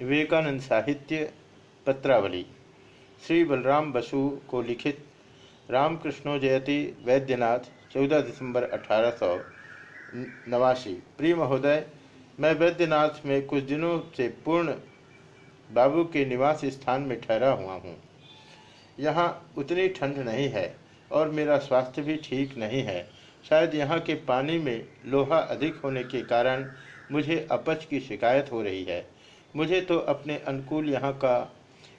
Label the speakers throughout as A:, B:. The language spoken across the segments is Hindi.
A: विवेकानंद साहित्य पत्रावली। श्री बलराम बसु को लिखित रामकृष्णो जयती वैद्यनाथ 14 दिसंबर अठारह नवासी। प्रिय महोदय, मैं वैद्यनाथ में कुछ दिनों से पूर्ण बाबू के निवास स्थान में ठहरा हुआ हूँ। यहाँ उतनी ठंड नहीं है और मेरा स्वास्थ्य भी ठीक नहीं है। शायद यहाँ के पानी में लोहा अधिक होने के कारण मुझे अपच की शिकायत हो रही है। मुझे तो अपने अनुकूल यहाँ का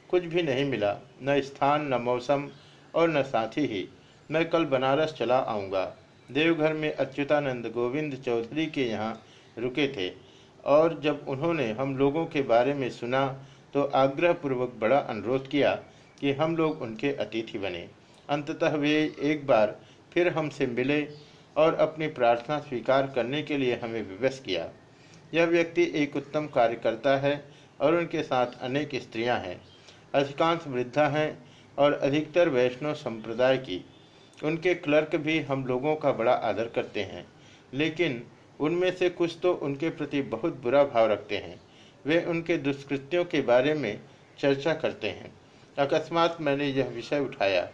A: कुछ भी नहीं मिला, न स्थान, न मौसम और न साथी ही। मैं कल बनारस चला आऊँगा। देवघर में अच्युतानंद गोविंद चौधरी के यहाँ रुके थे और जब उन्होंने हम लोगों के बारे में सुना तो आग्रहपूर्वक बड़ा अनुरोध किया कि हम लोग उनके अतिथि बने। अंततः वे एक बार फिर हमसे मिले और अपनी प्रार्थना स्वीकार करने के लिए हमें विवश किया। यह व्यक्ति एक उत्तम कार्यकर्ता है और उनके साथ अनेक स्त्रियाँ हैं। अधिकांश वृद्धा हैं और अधिकतर वैष्णव संप्रदाय की। उनके क्लर्क भी हम लोगों का बड़ा आदर करते हैं, लेकिन उनमें से कुछ तो उनके प्रति बहुत बुरा भाव रखते हैं। वे उनके दुष्कृत्यों के बारे में चर्चा करते हैं। अकस्मात मैंने यह विषय उठाया।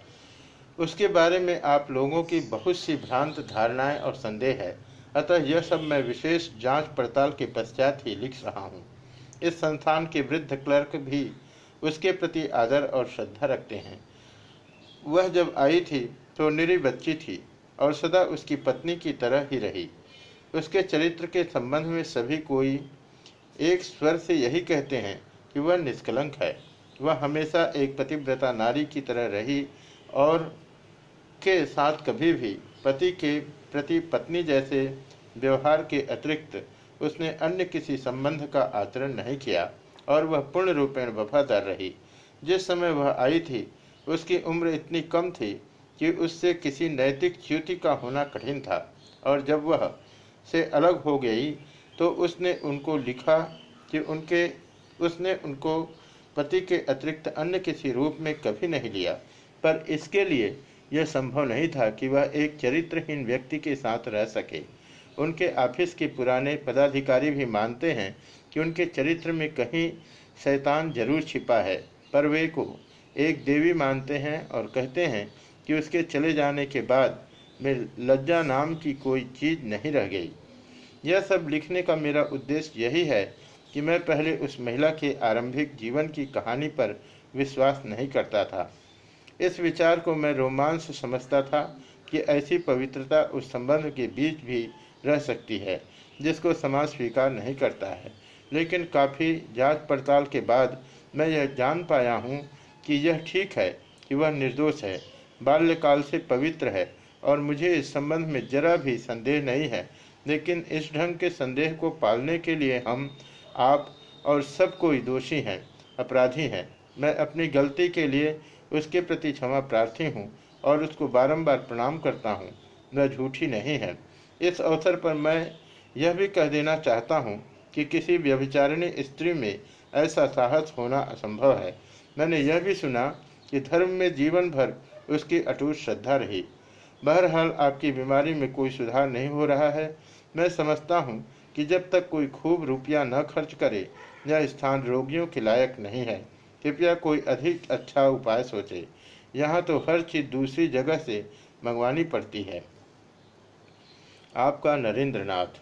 A: उसके बारे में आप लोगों की बहुत सी भ्रांत धारणाएँ और संदेह है। अतः यह सब मैं विशेष जाँच पड़ताल के पश्चात ही लिख रहा हूँ। इस संस्थान के वृद्ध क्लर्क भी उसके प्रति आदर और श्रद्धा रखते हैं। वह जब आई थी तो निरी बच्ची थी और सदा उसकी पत्नी की तरह ही रही। उसके चरित्र के संबंध में सभी कोई एक स्वर से यही कहते हैं कि वह निष्कलंक है। वह हमेशा एक पतिव्रता नारी की तरह रही और के साथ कभी भी पति के प्रति पत्नी जैसे व्यवहार के अतिरिक्त उसने अन्य किसी संबंध का आचरण नहीं किया और वह पूर्ण रूपेण वफादार रही। जिस समय वह आई थी, उसकी उम्र इतनी कम थी कि उससे किसी नैतिक च्युति का होना कठिन था और जब वह से अलग हो गई तो उसने उनको लिखा कि उनके, उसने उनको पति के अतिरिक्त अन्य किसी रूप में कभी नहीं लिया। पर इसके लिए यह संभव नहीं था कि वह एक चरित्रहीन व्यक्ति के साथ रह सके। उनके ऑफ़िस के पुराने पदाधिकारी भी मानते हैं कि उनके चरित्र में कहीं शैतान ज़रूर छिपा है, पर वे को एक देवी मानते हैं और कहते हैं कि उसके चले जाने के बाद में लज्जा नाम की कोई चीज़ नहीं रह गई। यह सब लिखने का मेरा उद्देश्य यही है कि मैं पहले उस महिला के आरंभिक जीवन की कहानी पर विश्वास नहीं करता था। इस विचार को मैं रोमांस समझता था कि ऐसी पवित्रता उस संबंध के बीच भी रह सकती है, जिसको समाज स्वीकार नहीं करता है। लेकिन काफ़ी जाँच पड़ताल के बाद मैं यह जान पाया हूँ कि यह ठीक है कि वह निर्दोष है, बाल्यकाल से पवित्र है और मुझे इस संबंध में जरा भी संदेह नहीं है। लेकिन इस ढंग के संदेह को पालने के लिए हम, आप और सब कोई दोषी हैं, अपराधी हैं। मैं अपनी गलती के लिए उसके प्रति क्षमा प्रार्थी हूँ और उसको बारंबार प्रणाम करता हूँ। वह झूठी नहीं है। इस अवसर पर मैं यह भी कह देना चाहता हूँ कि किसी व्यभिचारिणी स्त्री में ऐसा साहस होना असंभव है। मैंने यह भी सुना कि धर्म में जीवन भर उसकी अटूट श्रद्धा रही। बहरहाल आपकी बीमारी में कोई सुधार नहीं हो रहा है। मैं समझता हूँ कि जब तक कोई खूब रुपया न खर्च करे, यह स्थान रोगियों के लायक नहीं है। कृपया कोई अधिक अच्छा उपाय सोचे। यहाँ तो हर चीज़ दूसरी जगह से मंगवानी पड़ती है। आपका नरेंद्र नाथ